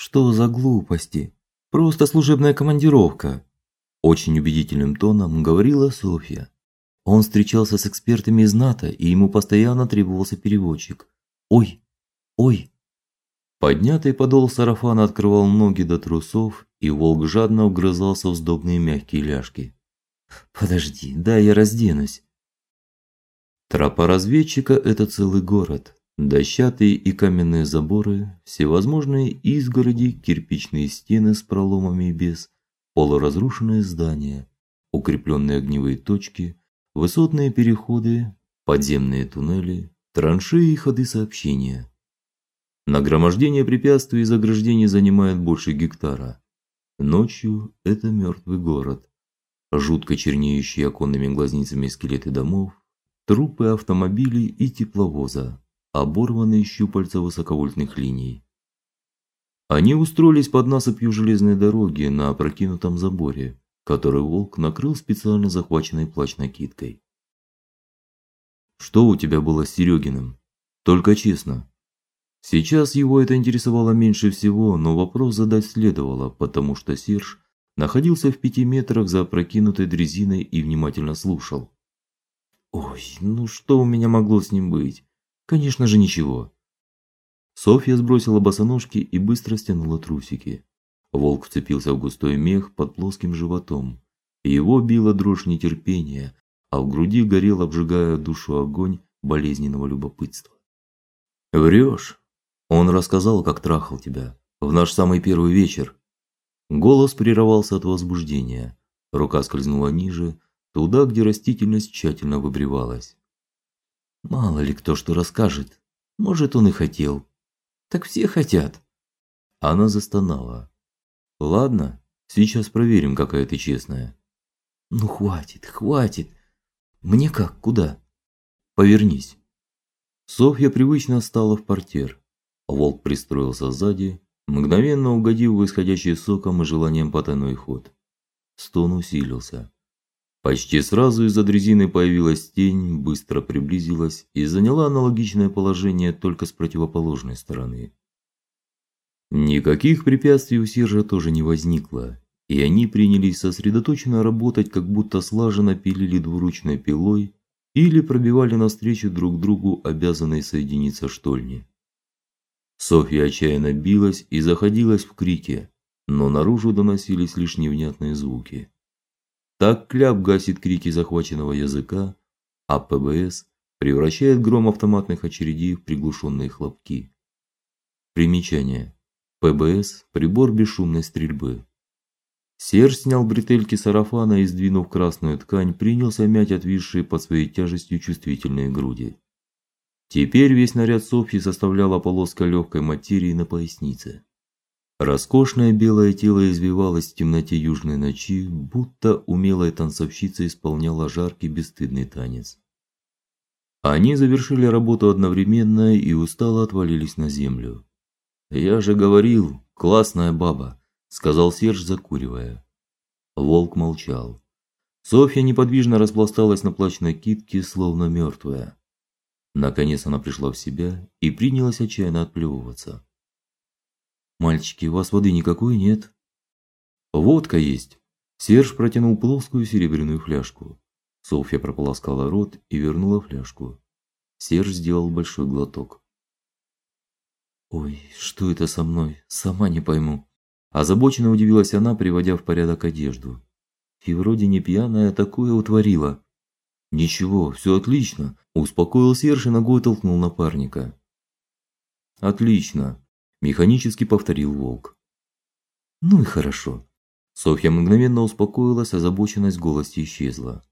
Что за глупости? Просто служебная командировка, очень убедительным тоном говорила Софья. Он встречался с экспертами из НАТО, и ему постоянно требовался переводчик. Ой. Ой. Поднятый подол сарафана открывал ноги до трусов, и волк жадно вгрызался в сдобные мягкие ляжки. Подожди, дай я разденусь. Тропа разведчика это целый город. Дощатые и каменные заборы, всевозможные изгороди, кирпичные стены с проломами и без, полуразрушенные здания, укрепленные огневые точки, высотные переходы, подземные туннели, траншеи и ходы сообщения. Нагромождение препятствий и заграждений занимает больше гектара. Ночью это мертвый город. Жутко чернеющие оконными глазницами скелеты домов, трупы автомобилей и тепловоза, оборванные щупальца высоковольтных линий. Они устроились под насыпью железной дороги на опрокинутом заборе, который волк накрыл специально захваченной плащ-накидкой. Что у тебя было с Серегиным? Только честно. Сейчас его это интересовало меньше всего, но вопрос задать следовало, потому что Серж находился в пяти метрах за опрокинутой дрезиной и внимательно слушал. Ой, ну что у меня могло с ним быть? Конечно же, ничего. Софья сбросила босоножки и быстро стянула трусики. Волк вцепился в густой мех под плоским животом. Его била дрожь нетерпения, а в груди горел, обжигая душу огонь болезненного любопытства. Врешь? Он рассказал, как трахал тебя в наш самый первый вечер. Голос прерывался от возбуждения. Рука скользнула ниже, туда, где растительность тщательно выбривалась. Мало ли кто что расскажет. Может, он и хотел. Так все хотят. Она застонала. Ладно, сейчас проверим, какая ты честная. Ну хватит, хватит. Мне как, куда? Повернись. Софья привычно стала в портер. Волк пристроился сзади, мгновенно угодив в исходящий соком и желанием потайной ход. Стон усилился. Почти сразу из-за дрезины появилась тень, быстро приблизилась и заняла аналогичное положение только с противоположной стороны. Никаких препятствий у Сержа тоже не возникло, и они принялись сосредоточенно работать, как будто слаженно пилили двуручной пилой или пробивали навстречу друг другу обязанные соединиться штольни. Софья отчаянно билась и заходилась в крике, но наружу доносились лишь невнятные звуки. Так кляп гасит крики захваченного языка, а ПБС превращает гром автоматных очередей в приглушенные хлопки. Примечание. ПБС прибор бесшумной стрельбы. Серж снял бретельки сарафана и, сдвинув красную ткань, принялся мять отвисшие под своей тяжестью чувствительные груди. Теперь весь наряд Софьи составляла полоска легкой материи на пояснице. Роскошное белое тело извивалось в темноте южной ночи, будто умелая танцовщица исполняла жаркий бесстыдный танец. Они завершили работу одновременно и устало отвалились на землю. "Я же говорил, классная баба", сказал Серж, закуривая. Волк молчал. Софья неподвижно распласталась на плащной китке, словно мертвая. Наконец она пришла в себя и принялась отчаянно отплевываться. Мальчики, у вас воды никакой нет? Водка есть. Серж протянул плоскую серебряную фляжку. Софья прополоскала рот и вернула фляжку. Серж сделал большой глоток. Ой, что это со мной? Сама не пойму. Озабоченно удивилась она, приводя в порядок одежду. И вроде не пьяная, такое утворила. Ничего, все отлично, успокоил Серж и ногой толкнул напарника. Отлично механически повторил волк. Ну и хорошо. Софья мгновенно успокоилась, озабоченность в голосе исчезла.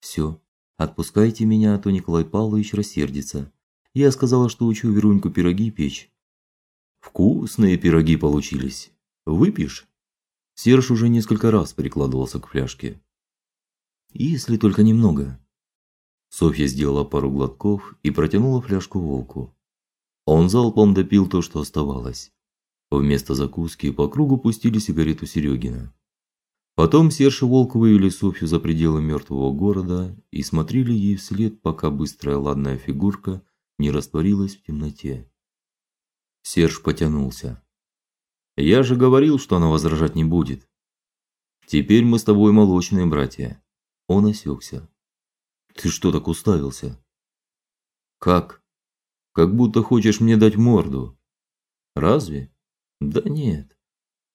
Все, отпускайте меня, а то Николай Павлович рассердится. Я сказала, что учу Веруньку пироги печь. Вкусные пироги получились. Выпьешь? Серж уже несколько раз прикладывался к фляжке. Если только немного. Софья сделала пару глотков и протянула фляжку волку. Он залпом допил то, что оставалось. Вместо закуски по кругу пустили сигарету Серегина. Потом Серж и Волк вывели Софью за пределы мертвого города и смотрели ей вслед, пока быстрая ладная фигурка не растворилась в темноте. Серж потянулся. Я же говорил, что она возражать не будет. Теперь мы с тобой молочные братья. Он осекся. Ты что так уставился? Как? Как будто хочешь мне дать морду. Разве? Да нет.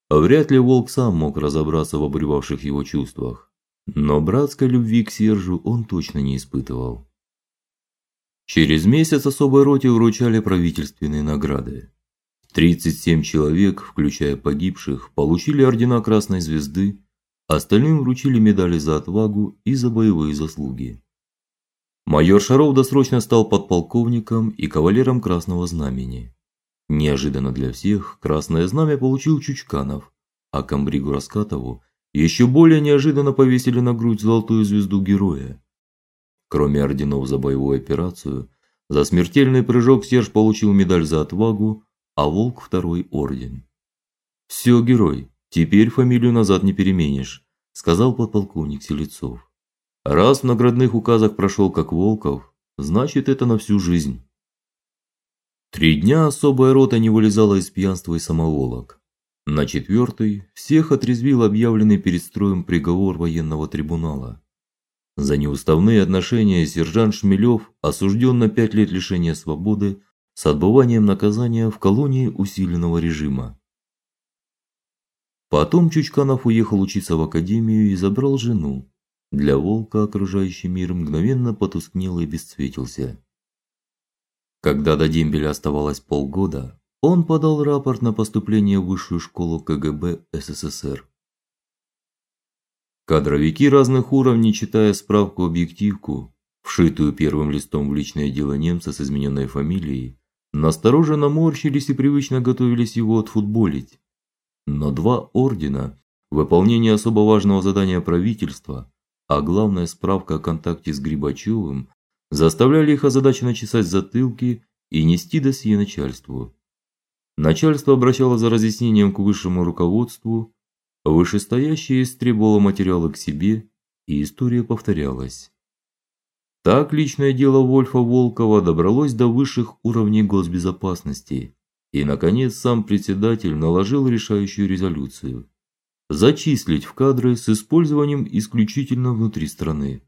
Вряд ли волк сам мог разобраться в обуревавших его чувствах, но братской любви к Сержу он точно не испытывал. Через месяц особой роте вручали правительственные награды. 37 человек, включая погибших, получили ордена Красной звезды, остальным вручили медали за отвагу и за боевые заслуги. Майор Шаров досрочно стал подполковником и кавалером Красного Знамени. Неожиданно для всех Красное Знамя получил Чучканов, а комбригу Раскатову еще более неожиданно повесили на грудь золотую звезду героя. Кроме орденов за боевую операцию, за смертельный прыжок Серж получил медаль за отвагу, а Волк второй орден. «Все, герой, теперь фамилию назад не переменишь, сказал подполковник Селецов. Раз в наградных указах прошел как Волков, значит, это на всю жизнь. Три дня особая рота не вылезала из пьянства и самоволок. На четвертый всех отрезвил объявленный перед строем приговор военного трибунала. За неуставные отношения сержант Шмелев осужден на пять лет лишения свободы с отбыванием наказания в колонии усиленного режима. Потом Чучканов уехал учиться в академию и забрал жену. Для волка окружающий мир мгновенно потускнел и бесцветился. Когда до дембеля оставалось полгода, он подал рапорт на поступление в высшую школу КГБ СССР. Кадровики разных уровней, читая справку-объективку, вшитую первым листом в личное дело немца с измененной фамилией, настороженно морщились и привычно готовились его отфутболить. Но два ордена, выполнение особо важного задания правительства, а главная справка о контакте с Грибачевым заставляли их озадаченно чесать затылки и нести досье начальству. Начальство обращало за разъяснением к высшему руководству, вышестоящее истребовало материалы к себе, и история повторялась. Так личное дело Вольфа Волкова добралось до высших уровней госбезопасности, и наконец сам председатель наложил решающую резолюцию зачислить в кадры с использованием исключительно внутри страны.